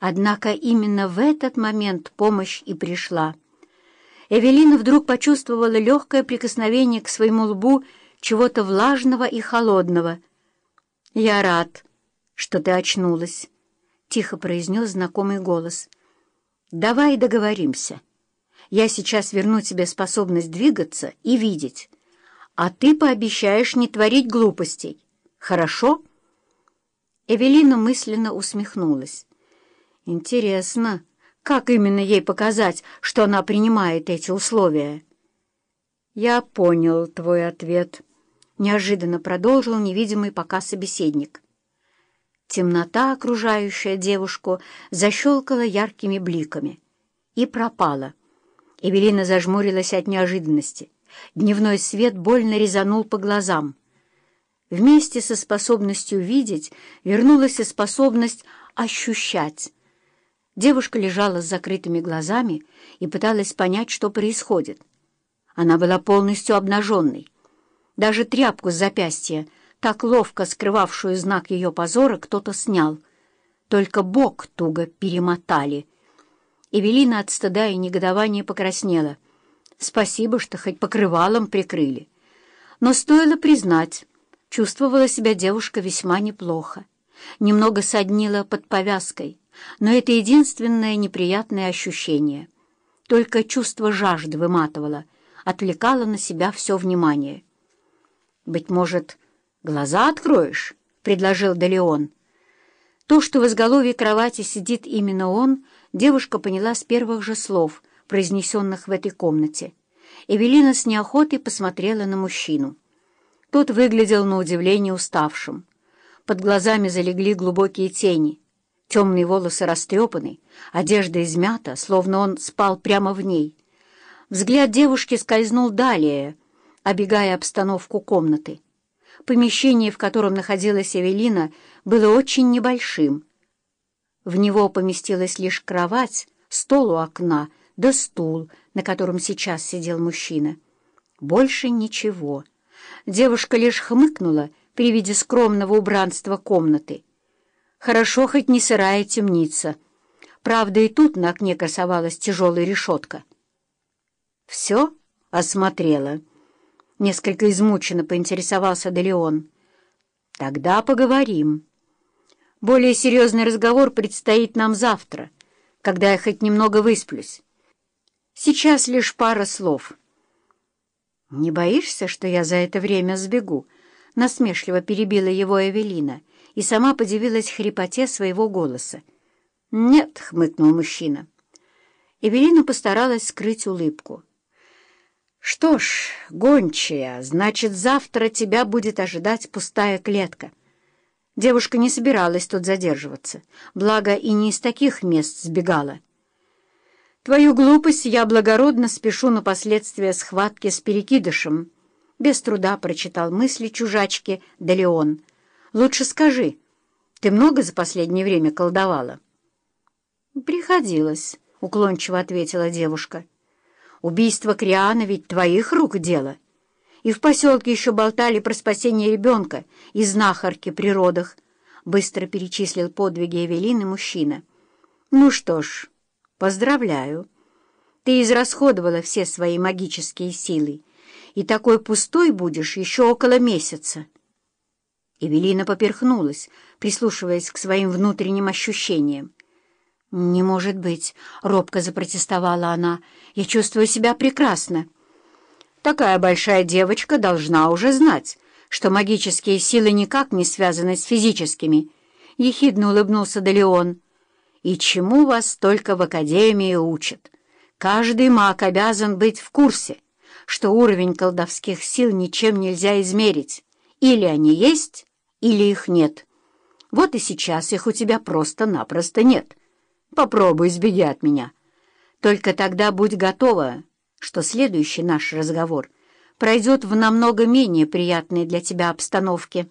Однако именно в этот момент помощь и пришла. Эвелина вдруг почувствовала легкое прикосновение к своему лбу чего-то влажного и холодного. «Я рад, что ты очнулась», — тихо произнес знакомый голос. «Давай договоримся. Я сейчас верну тебе способность двигаться и видеть, а ты пообещаешь не творить глупостей. Хорошо?» Эвелина мысленно усмехнулась. «Интересно, как именно ей показать, что она принимает эти условия?» «Я понял твой ответ», — неожиданно продолжил невидимый пока собеседник. Темнота, окружающая девушку, защелкала яркими бликами и пропала. Эвелина зажмурилась от неожиданности. Дневной свет больно резанул по глазам. Вместе со способностью видеть вернулась и способность ощущать. Девушка лежала с закрытыми глазами и пыталась понять, что происходит. Она была полностью обнаженной. Даже тряпку с запястья, так ловко скрывавшую знак ее позора, кто-то снял. Только бок туго перемотали. Эвелина от стыда и негодования покраснела. Спасибо, что хоть покрывалом прикрыли. Но стоило признать, чувствовала себя девушка весьма неплохо. Немного соднила под повязкой, но это единственное неприятное ощущение. Только чувство жажды выматывало, отвлекало на себя все внимание. «Быть может, глаза откроешь?» — предложил Далеон. То, что в изголовье кровати сидит именно он, девушка поняла с первых же слов, произнесенных в этой комнате. Эвелина с неохотой посмотрела на мужчину. Тот выглядел на удивление уставшим. Под глазами залегли глубокие тени — Темные волосы растрепаны, одежда измята, словно он спал прямо в ней. Взгляд девушки скользнул далее, обегая обстановку комнаты. Помещение, в котором находилась Эвелина, было очень небольшим. В него поместилась лишь кровать, стол у окна, да стул, на котором сейчас сидел мужчина. Больше ничего. Девушка лишь хмыкнула при виде скромного убранства комнаты. Хорошо хоть не сырая темница. Правда, и тут на окне красовалась тяжелая решетка. «Все?» — осмотрела. Несколько измученно поинтересовался Делеон. «Тогда поговорим. Более серьезный разговор предстоит нам завтра, когда я хоть немного высплюсь. Сейчас лишь пара слов». «Не боишься, что я за это время сбегу?» — насмешливо перебила его Эвелина — и сама подивилась хрипоте своего голоса. «Нет», — хмыкнул мужчина. Эвелина постаралась скрыть улыбку. «Что ж, гончая, значит, завтра тебя будет ожидать пустая клетка». Девушка не собиралась тут задерживаться, благо и не из таких мест сбегала. «Твою глупость я благородно спешу на последствия схватки с перекидышем», без труда прочитал мысли чужачки Далеон. Лучше скажи, ты много за последнее время колдовала?» «Приходилось», — уклончиво ответила девушка. «Убийство Криана ведь твоих рук дело. И в поселке еще болтали про спасение ребенка и знахарки при родах», — быстро перечислил подвиги Эвелины мужчина. «Ну что ж, поздравляю. Ты израсходовала все свои магические силы, и такой пустой будешь еще около месяца». Эвелина поперхнулась, прислушиваясь к своим внутренним ощущениям. «Не может быть!» — робко запротестовала она. «Я чувствую себя прекрасно». «Такая большая девочка должна уже знать, что магические силы никак не связаны с физическими», — ехидно улыбнулся Далеон. «И чему вас только в Академии учат? Каждый маг обязан быть в курсе, что уровень колдовских сил ничем нельзя измерить. Или они есть, или их нет. Вот и сейчас их у тебя просто-напросто нет. Попробуй сбеги от меня. Только тогда будь готова, что следующий наш разговор пройдет в намного менее приятной для тебя обстановке.